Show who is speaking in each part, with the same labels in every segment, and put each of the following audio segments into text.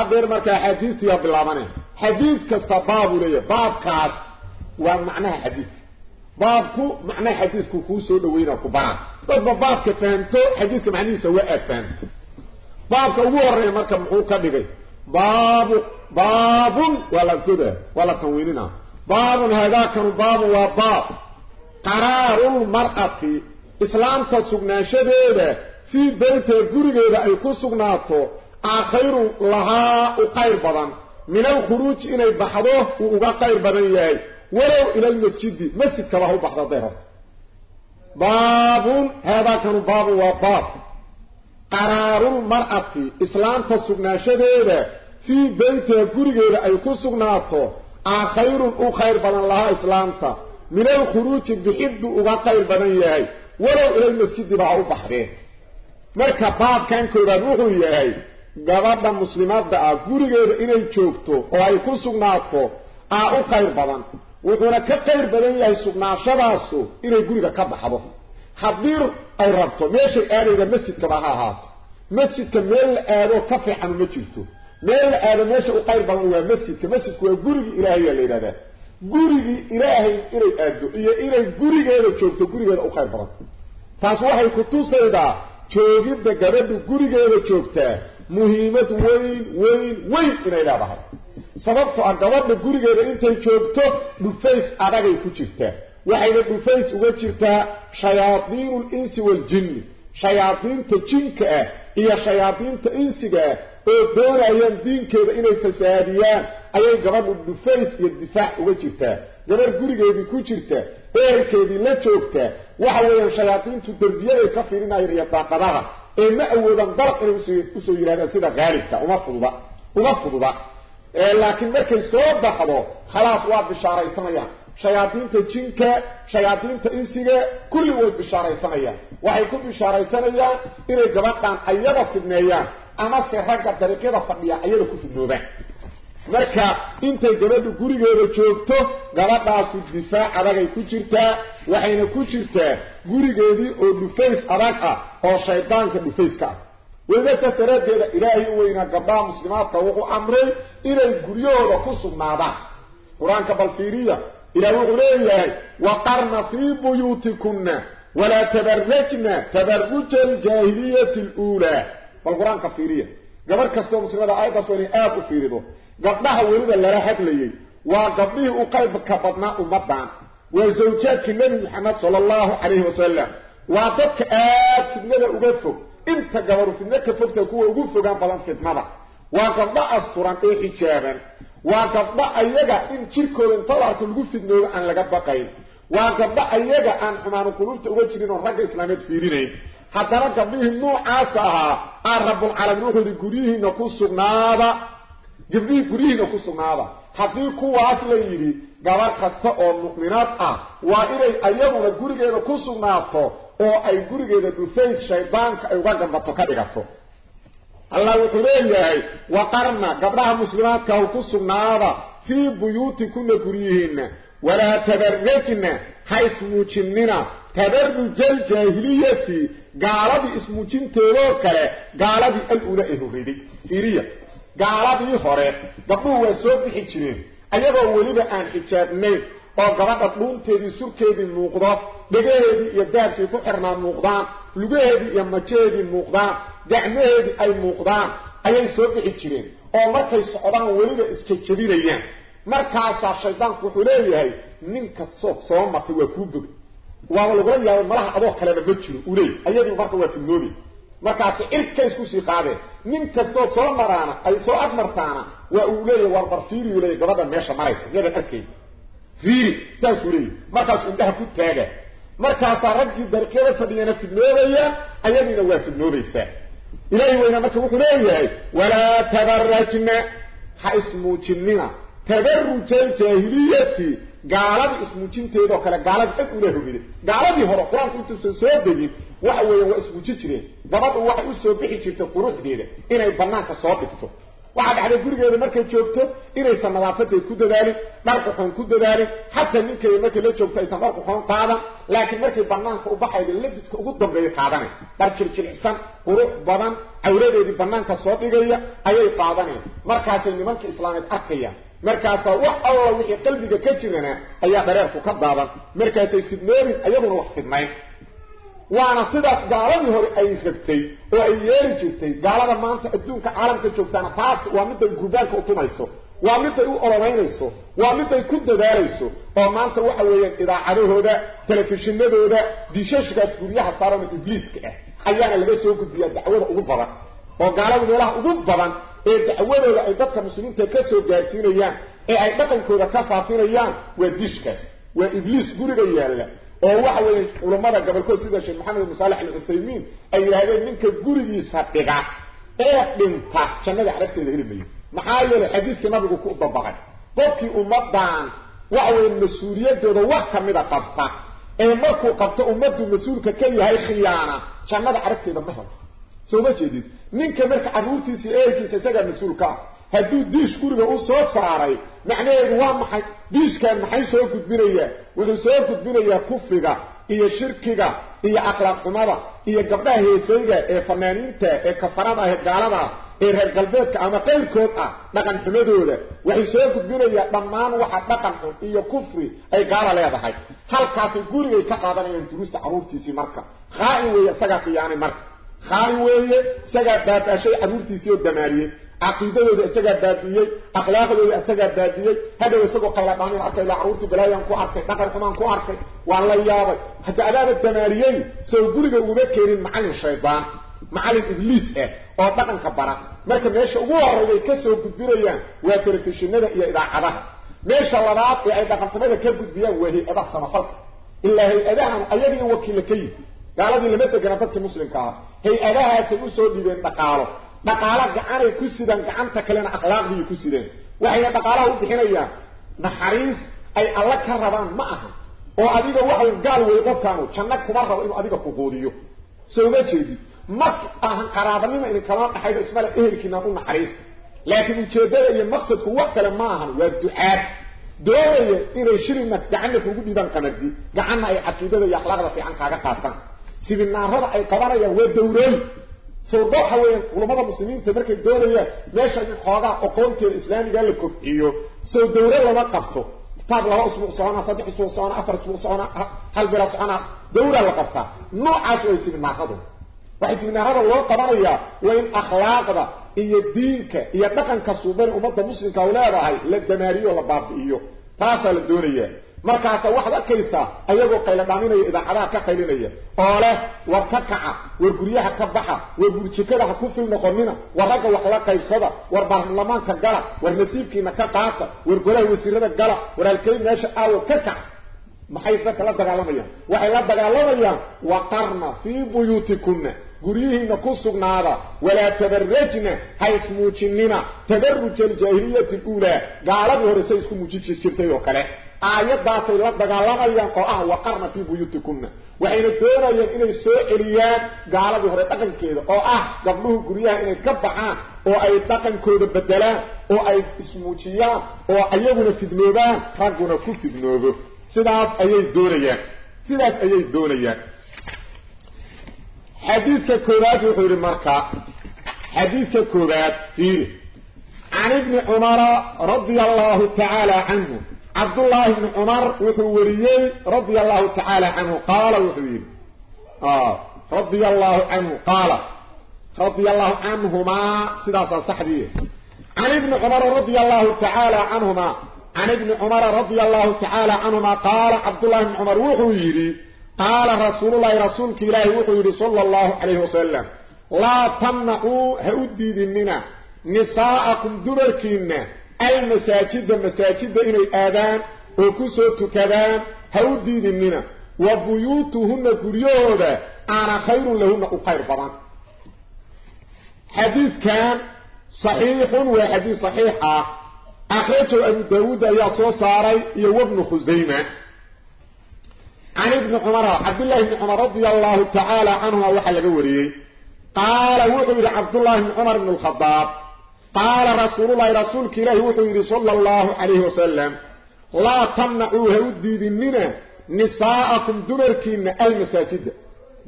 Speaker 1: أبير مركا حديث يا بلابانا حديث كالصباب لي باب كاس. ومعنى حديث. بابكو معنى حديث كوكوسو لوينا كبار بس باب كفانتو حديث معنى سواء فانت باب كوور يا مركا محوكا بغي باب باب ولا كده. ولا تنويننا باب هذا كان باب وباب قرار المرأة إسلام تسوغنا شبه في بيت قريبا يكون سوغناتو آخير لها أقير بضان من الخروج إلى البحضوه وأقا قير بضان ياهي يعني. ولو إلى المسجد مسجد كبه البحضة ديهر بابون هذا كان باب وباب. قرار المرأة إسلام تسقنا شديدة في بيت قرغير أي كسقناته آخير أخير بضان لها إسلام تا. من الخروج بحد أقا قير بضان ياهي يعني. ولو إلى المسجد بحضوه بحضوه مركب باب كان كوران وحو يعني. Gabadha muslimadda ah gurigeeda inay joogto oo ay ku sugnaato aa u qayr badan wuxuuna ka qayr badan yahay sugnaashadaasu inay guriga ka baxdo haddii ay rabto meeshay aadayda masjidkaba ha ahaato masjidka meel la aado ka fiicanu ma jirto meel la aado meesha u qayr badan waa masjidka masjidku waa gurigii ilaahay yaa la yidhahdaa gurigii ilaahay inay aado iyo inay gurigeeda joogto gurigeeda u qayr badan taas waxay ku tusaydaa joogidda gabadhu gurigeeda joogtaa muhiimad weyn weyn weyn inay leedahay. Sababto ah gabadha gurigeeda intay joogto dhufays adagay ku jirtaa. Waxayna dhufays uga jirtaa shayaadiinu linsi waaljinni shayaadiinta jinka ah iyo shayaadiinta insiga ah oo doonayaan diinkeeda inay fasaadiyaan ayay gabadhu dhufays iyo difaac uga jirtaa. Gabadh gurigeedii ku jirta eerkeedii la joogta waxa weeyaan shayaadiintu derbiyaday ka fiirinayaan iyo daaqadaha ee ma awoodaan dalq inay usoo yidhahdaan sida haalibka uma fududa uma fududa laakiin markay soo baxdo khalaas waa bishaaraysanayaan shayaadiinta jinka shayaadiinta insiga kulli way bishaaraysanayaan waxay ku bishaaraysanayaan inay gabadhan ayada fidneeyaan amase ragga dariiqyada fadhiya ayada ku fidnoobaan marka intay gabadhu gurigeeda joogto gabadhaasu difaac adagay ku jirtaa waxayna ku jirtaa gurigeedii oo dhufays adag ah oo shaydaanka dhufayska ah weydasaas daraaddeeda ilaahay u weynaa gabdhaha muslimaadka wuxuu amray inay guryahooda ku sugnaadaan qur-aanka balfiiriya ilaah wuxuu leeyahay waqarna fii buyuutikunna walaa tabarajna tabaruja aljaahiliyati aluulaa bal qur-aanka fiiriya gabarh kastoo muslimada aayaddaas waa inay aada u fiirido قبلها ورد اللي راحت ليه وقبله أقيب كبضنا أمضان وزوجات النبي محمد صلى الله عليه وسلم وعطتك آت في النبي أبفك انت قبر في النبي كفتك كوة أبفك عن بلان فتنة وقبلها السوران إيه إجابا وقبلها أيها إن تركوا انطلعت الوف في النبي أن لقد بقيت وقبلها أيها أن حمان قلولت أبتشنين الرجل إسلامي تفيريني حتى رجل النوع آسها أرب العالمين وقل قريه نقص النابا gabdhihii guryihiina ku sugnaada. Haddii kuwaas la yidhi gabar kasta oo mu'minaad ah waa inay ayaduna gurigeeda ku sugnaato oo ay gurigeeda dhufays shaydaanka ay uga gambato ka dhigato. Allah wuxuu leeyahay waqarna gabdhaha muslimaadkahu ku sugnaada fii buyuutikunna guryihiinna. Walaa tabarajna ha ismuujinina. Tabaruja aljaahiliyati gaaladii ismuujinteedoo kale gaaladii al-ula ee horreeday fiiriya gaaladii hore gabdhuhu waa soo bixi jireen ayagoo weliba aan xijaabnayn oo gabadha dhuunteedii surkeedii muuqdo dhegaheedii iyo dahabkii ku xirnaa muuqdaan lugaheedii iyo majeedii muuqdaan gacmaheedii ay muuqdaan ayay soo bixi jireen oo markay socdaan weliba isjajabinayaan markaasaa shaydaanku wuxuu leeyahay ninka sood soo martay waa kuu bogay waaba lagula yaabay malaha adoo kaleba ma jiro uu leey ayadii marka waa fidnoobi markaasi cirka isku sii qaadeen nin kastoo soo maraana ay soo agmartaana waa uu leeyahy war bar fiiriyu leeyahy gabadha meesha maraysa yadan arkay fiiri saasuu leeyahy markaasuu indhaha ku taaga markaasaa raggii dariiqyada fadhiyana fidnoobayaan ayadiina waa fidnoobaysaa ilaahi weyna marka wuxuu leeyahay walaa tabarajna ha ismuujinina tabaruja aljaahiliyati gaaladii ismuujinteedoo kale gaaladii ad ula hogiday gaaladii hore qur-aanku intuusan soo degin waxa weeyaan waa ismuujin jireen gabadhu waxay u soo bixi jirtay quruxdeeda inay banaanka soo dhigto waxaa dhacday gurigeeda markay joogto inaysan nadaafadeed ku dadaalin dhar quxoon ku dadaalin xataa ninkeeda markay la joogto aysan dhar quxoon qaadan laakiin markay banaanka u baxayda labiska ugu dambeeya qaadanay dhar jiljilcsan qurux badan cawradeedii banaanka soo dhigaya ayay qaadaneen markaasay nimanka islaameed arkayaan مركاسا وح الله وحي قلبك كجرنا ايا برير كبابا مركاسا يفيد مارد ايهون وحفيد مارد وأنا صداس قالني هوري اي خبتي أو اي ياري جبتي قالنا ما انت ادونك عالمك جبتانا فاس وامدى القبالك اطمئسو وامدى أو ارمينيسو وامدى كده داريسو أو ما انت وحويا اذا عدو هودا تلفشن ندو هودا دي شاشك اسكوريا حصارمت ابليسك ايانا لغي سوكو بيادة اوضا اوضا اوضا وقالوا ان الله اوضا ee dacwadooda ay dadka muslimiinta ka soo gaarsiinayaan ee ay dhaqankooda ka faafinayaan waa dishkaas waa ibliis guriga yaalla oo waxa weeye culimada gobolkood sida sheekh maxamed bin salih al-Uthaymeen ay yiraahdeen ninka gurigiisa dhiga ee dhinta jannada carabteeda heli mayo maxaa yeelay xadiiska nabigu ku dabaqay qofkii ummadan waxa weeye mas'uuliyadooda wax kamida qabta ee markuu qabto ummaddu mas'uulka ka yahay khiyaana jannada carabteeda ma helo soo ma jeedid ninka marka caruurtiisa eelkiisa isaga mas'uulka hadduu diish guriga u soo saaray macnaheedu waa maxay diishkan maxay soo gudbinayaa wuxuu soo gudbinayaa kufriga iyo shirkiga iyo akhlaaq xumada iyo gabdhaha heesayga ee fanaaniinta ee kafarada ee gaalada ee reer galbeedka ama qayrkood ah dhaqan xumadooda waxay soo gudbinayaa dhammaan waxa dhaqan xun iyo kufri ay gaala leedahay halkaasay gurigay ka qaadanayaan duruusta caruurtiisii marka khaa'in weeye isagaa khiyaanay marka خالوية سجد ذات أشياء أبورتي سيود دماريه عقيدته سجد ذاتية أخلاقه سجد ذاتية هذا وسجد قلبان عقيل عروت بلايان كوارك نكر كمان كوارك والله يا رب حتى أداب الدماريه سيقولي قلوبه كيرين معل الشيطان معل الإبليس إيه أو بطن كبرا مالك ماشا هو الرجل كسر وكبيريان ويترفشن هذا إيه إذا عده ماشا لبعض إيه إذا قلت ماذا كبت بيان وهي إذا صنفلك إلا هي إذا عن أيدي وكيلكي قال هذه لمدة جنفتك مسلم كعب ku sidaan gacanta kalena akhlaaqdii ku sideen waxayna dhaqaalaha u bixinayaan naxariis ay alla ka rabaan ma aha oo adiga waxa gaal weey qofkaanu janno kuma rabo inuu adiga ku quudiyo soo ma jeedi ma ahan qaraabanimo in kala dhaxaydo ismala ehelkiina u naxariis laakiin ujeedada iyo maqsadku wax kale ma ahan waa ducaad doonaya inay shirina gacanna kugu dhibaan qamadi gacanna ay caqiidada iyo akhlaaqda fiican kaaga qaataan سيب النار هذا أي قبر يا ودوري سو ضحى وين ولما ذا مسلمين تبرك الدولة يا ليش أجي خاضع أقوم كي الإسلام قال لكم إيوه سو دوري ولا قفته طب لا أسمع صانع صديق أسمع صانع أفر أسمع صانع هل برا صانع دوري ولا قفته نوع أسوأ سيب النار هذا وحيث من هذا الله قبر يا وين أخلاقه ذا هي الدينك هي دكان كسوبر ومضى مسلم كولاد هاي للدماري ولا بعض إيوه تاسع للدوري يعني مركاس واحد كيسا ايغو قيل دامينيه اذا خدا كا قيلينيه اوله وركعا وغريها كبخا وبرجكده كفل نقمنا ورغا وخلا قيسدا وربرلمان كغلا ورنسيب كي نكا قاصا ورغله وسيرد غلا ورالكلي ناش اوا كتا محيط ثلاث دغالميا وحي لا دغالميا وقرنا في بيوتكم غريه نكسق نارا ولا تبرجنا هاي اسمو تشننا تبرج الجاهليه الاولى قالوا هرسيسكم وجيتش شرتيو كره aayadaasay la dagaalamayaan oo ah waqarna fii buyuutikunna waxayna doonayaan inay soo celiyaan gaaladii hore dhaqankeeda oo ah gabdhuhu guryaha inay ka baxaan oo ay dhaqankooda bedelaan oo ay ismuujiyaan oo ayaguna fidnoobaan ragguna ku fidnoobo sidaas ayay doonayaan sidaas ayay doonayaan xadiidka koobaad wuxuu yidhi marka xadiidka koobaad fiiri can ibni cumara radia allahu tacaala canhu عبد الله بن عمر وثوريه رضي الله تعالى عنه قال وحبيب آه، رضي الله عنه قال رضي الله عنهما سداسة صحبية عن ابن عمر رضي الله تعالى عنهما عن ابن عمر رضي الله تعالى عنهما قال عبد الله بن عمر وحبيب قال رسول الله رسولك الله وحبيب صلى الله عليه وسلم لا تمنعوا هؤدي ديننا نساءكم دبركين المساجد المساجد إن آذان وكسو تكذان هودي دمنا وبيوتهن كريودة. أنا خير لهن أقير فران. حديث كان صحيح وحديث صحيحة أخرجه أبو داود يا صوصاري يو ابن خزيمة. عن ابن عمر عبد الله بن عمر رضي الله تعالى عنه وحل قوري قال وقل عبد الله بن عمر بن الخضاب qaala rasuululahi rasuulka ilaahi wuxuu yidhi sala allahu calayhi wasalam laa tamnacuu ha u diidinina nisaa'akum dumarkiinna almasaajida.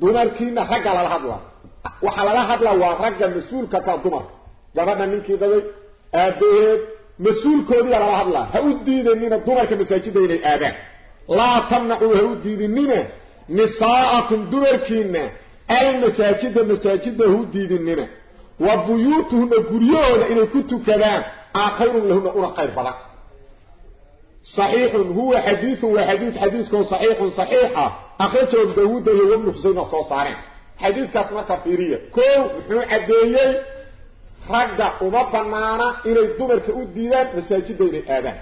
Speaker 1: Dumarkiinna ragga lala hadlaa. Waxaa lala hadlaa waa ragga mas'uulka ka dumarka gabadha ninkii qabay aabbaheed mas'uulkoodiyaa lala hadlaa. Ha u diidanina dumarka masaajidda inay aadaan. Laa tamnacuu ha u diidinina nisaa'akum dumarkiinna almasaajida masaajida ha u diidinina وبيوتهم قريون إن كنتوا كذا آخر لهم أرقير بلا صحيح هو حديث وحديث حديثك صحيح صحيح أخيرت أم داود هي أم نفسين الصوصارين حديثك اسمه كفيرية كو نحن عديني رقد ومبنانا إلى الدمر كأوديدان مساجد دين الآبان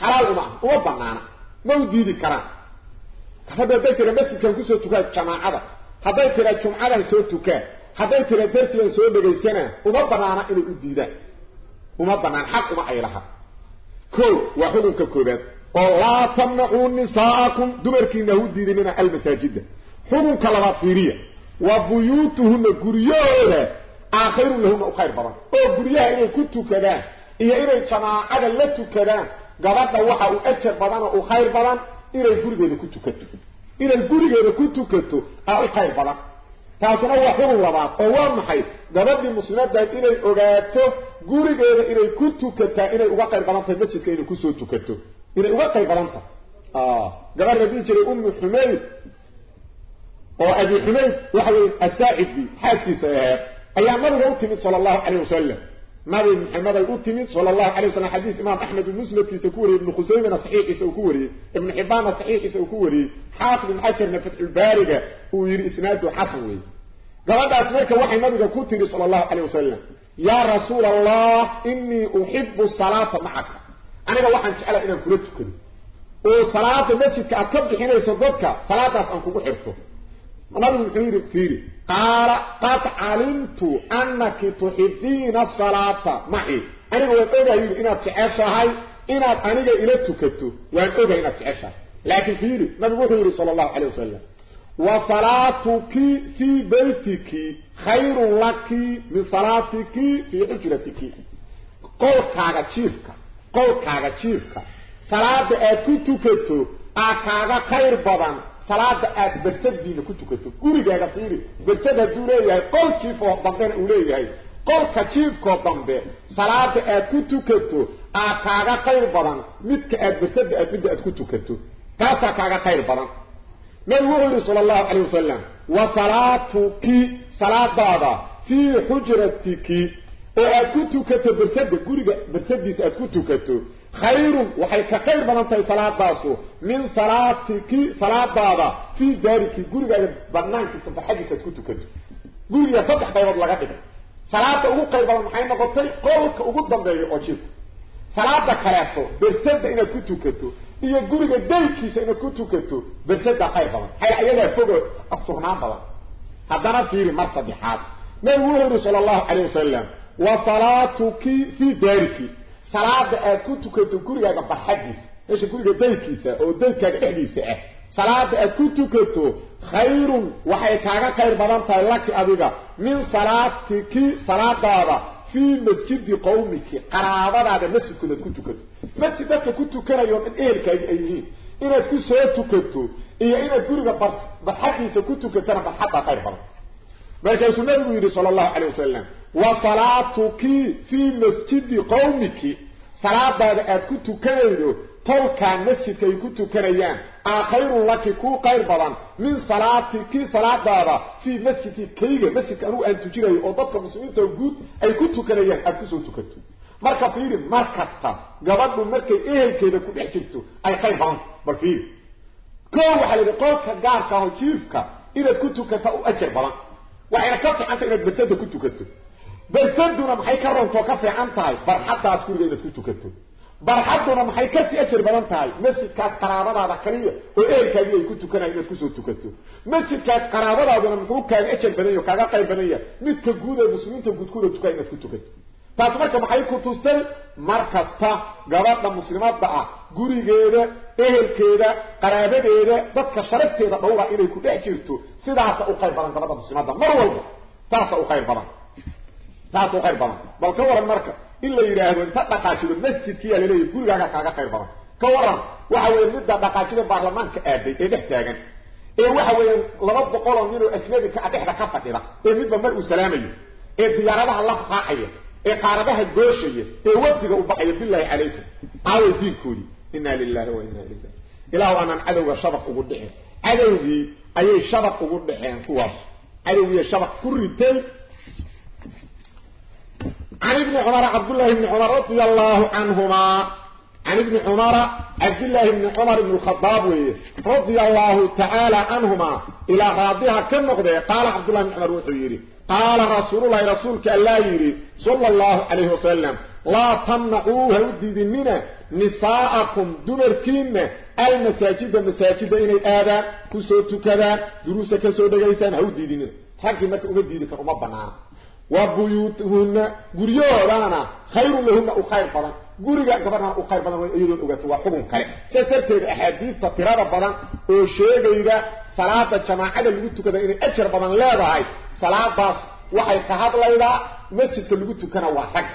Speaker 1: حلال أمام ومبنانا ما وديدي كران هذا بيتنا بس كان كسو تكاد جماعة هذا بيتنا جمعة سو تكاد هذا كله درس من سوء بجيسينا وما بنانا إلى الديدة وما بنانا حق وما أي لها كل وحلو ككوبات ولا تمنعون نساءكم دمركين هو الديدة من المساجد حلو كلمات فيرية وبيوتهم قريوه آخر لهم أخير برا وقريوه إن كنت كذا إيا إلا إتشماع على اللتو كذا قبطة وحا أتشر برا أخير برا إلا القريوه إن كنت كذا إلا القريوه إن كنت كذا أخير برا taasuna waa xukun labaad oo waa maxay gabadhii muslimadaad inay ogaato gurigeeda inay ku tukataa inay uga qayr badan tahay masjidka inay kusoo tukato inay uga qayr badan tahay gabadh la dhihi jiray ummu xumayd oo abi xumayd waxa weye asaacidi xaaskiisa aheed ayaa nabiga u timid sala allahu calayh wasalam ما بين محمد الأوتيمين صلى الله عليه وسلم حديث إمام أحمد المسلم في سكوري ابن خزيمة صحيح سكوري ابن حبان صحيح سكوري حافظ عشر نفت البارقة ويري إسناده حفوي قال قلت أسمعك وحي نبي الأوتيمين صلى الله عليه وسلم. يا رسول الله إني أحب الصلاة معك. أنا قلت أحب الصلاة معك وصلاة المسجد أكبر حين يصدقك صلاة أسألك أحبته ونبي الحبيب فيري قال قد علمت أنك تحبين الصلاة معي أنا أقول أيها إنا تعيشها هاي إنا أنيجا إلتك وأن أقول إنا تعيشها لكن فيري نبي الحبيب صلى الله عليه وسلم وصلاتك في بيتك خير لك من صلاتك في حجرتك قول كاغا تشيفك قول كاغا تشيفك صلاة أتكتك أكاغا خير بضان salaada aad bersadiina ku tukato gurigaaga fiiri bersad hadduu leeyahay qol jiif oo dambena uu leeyahay qolka jiifkoo dambe salaada aad ku tukato aa kaaga khayr badan midka aad bersada aad midda aad ku tukato taasaa kaaga khayr badan nabigu wuxuu yidhi sala allahu calayh wasalam wa salaatuki salaadaada fii xujratiki oo aad ku tukato bersada guriga bersadiisa aad ku tukato خير وحي كخير بدن تاي صلاة باسو. من صلاتك صلاة بابا. في دارك غرغا بنانك صفحتك كنت. كنت غري فتح بيض لغا بيد صلاة أو قيبا محيمه قتل قولك أو دبي أو جيف صلاة كرهتو برسد إن كنت كنت يا غرغا دلك سين كنت كنت برسد خير بابا. هي ايلا فوق الصغنان بابا. هذا في مرصد حاد ما هو رسول الله عليه الصلاه وصلاتك في دارك. Salaada aad ku tukato gurigaaga barxadiisa meesha guriga daydkiisa oo daydkaaga dhexdiisa ah salaada aad ku tukato khayrun waxay kaaga khayr badan tahay laki adiga min salaatiki salaadaada fii masjidi qawmiki qaraabadaada masjidkooda ad ku tukato masjid dadka ku tukanayo dhan ehelkaagi ay yihiin inaad ku soo tukato iyo inaad guriga barxadiisa ku tukatana barxaddaa khayr badan markaasuu nabigu yidhi sala allahu calayh wasalam وصلاتك في مسجد قومك. صلاة بعد كنت كنيدو تلك المسجد كي كنت كنيان آخير لك كو قير بضان من صلاتك صلاة بعد في مسجد كيغة مسجد أنو أن تجري أضبط مسجد توقود أي كنت كنيان أي كنت كنتو مركا فيه مركا ستا قبضوا مركا إيه كي نكون احجبتو أي قير بضان برفير كو حالي قوك قاركا وشيفكا إذا كنت كنت أجر بضان وعلى كفتح أنت إذا بسيدة كنت كنتو fiican tahay barxaddaas guriga inaad ku tukato barxadduna maxay kasii ajar badan tahay masjidkaas qaraabadaada kaliya oo ehelkaagii ay ku tukanayan inaad kusoo tukato masjidkaas qaraabadaaduna muxuu kaaga ajar badan yahy o kaaga qayb badan yahay midka guud ee muslimiinta guudkooda tukaa inaad ku tukato taas marka maxay ku tustay mar kasta gabadha muslimadda ah gurigeeda ehelkeeda qaraabadeeda dadka sharafteeda dhowra inay ku dhex jirto sidaasa u qayr badan gabadha muslimadda mar walba taasa u khayr badan taasa u khayr badan bal ka waran marka in la yidhaahdo inta dhaqaajido masjidkiiyaa laleeyahy gurigaaga kaaga khayr badan ka waran waxa weeye midda dhaqaajida baarlamaanka aaday ee dhex taagan ee waxa weeyaan laba boqol oo nin oo ajnabi ka dhexda ka fadhida ee midba mar uu salaamayo ee diyaaradaha la raacaya ee qaaradaha gooshaya ee wafdiga u baxaya billahi calaykum aaway diinkoodii inna lillahi wa inna ilayhi ilaahu aanan cadowga shabaq ugu dhicin cadowgii ayay shabaq ugu dhexeen kuwaas cadowgii shabaq ku ritay عن ابن عمر عبد الله بن عمر رضي الله عنهما. عن ابن عمر عبد الله بن عمر بن الخطاب رضي الله تعالى عنهما. إلى راضيها كم نقضي قال عبد الله بن عمر وحيري قال رسول الله رسولك الله يري. صلى الله عليه وسلم. لا تمنعوا هوديدننا نساءكم دمركين. المساجد مساجد إلى آذان كسوت كذا دروس كسو دغيسان هوديدننا حقي ما تؤديدك وما بنانا وبيوتهن غريورانا خير لهم أو خير بدن غريغا غبرنا أو خير بدن ايدون اوغت وا حكم كره سترتي أحاديث تقرار بدن أو شيغيدا صلاة الجماعه اللي توكدا ان أجر بدن لا هاي صلاة باس وحي قهاب ليدا مسجد اللي توكنا وا حق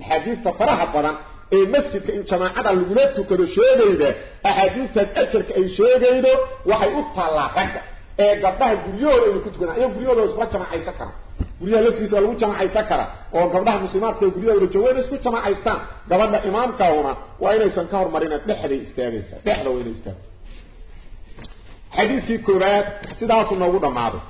Speaker 1: أحاديث تقرار بدن اي مسجد إن جماعة اللي توكدا شيغيدا أحاديث اجر اي شيغيدو وحي أو طالا حق اي غبره غريور اللي توكنا اي غريور اسما جماعة guryaha laftiisa lagu jamaacaysan kara oo gabdhaha muslimaadka ee guryahooda joogada isku jamaacaystaan gabadha imaamkauna waa inaysan ka hormarin dhexday istaagaysaa dhexda inay istaagto xadiiskii koowaad sidaasu noogu dhammaaday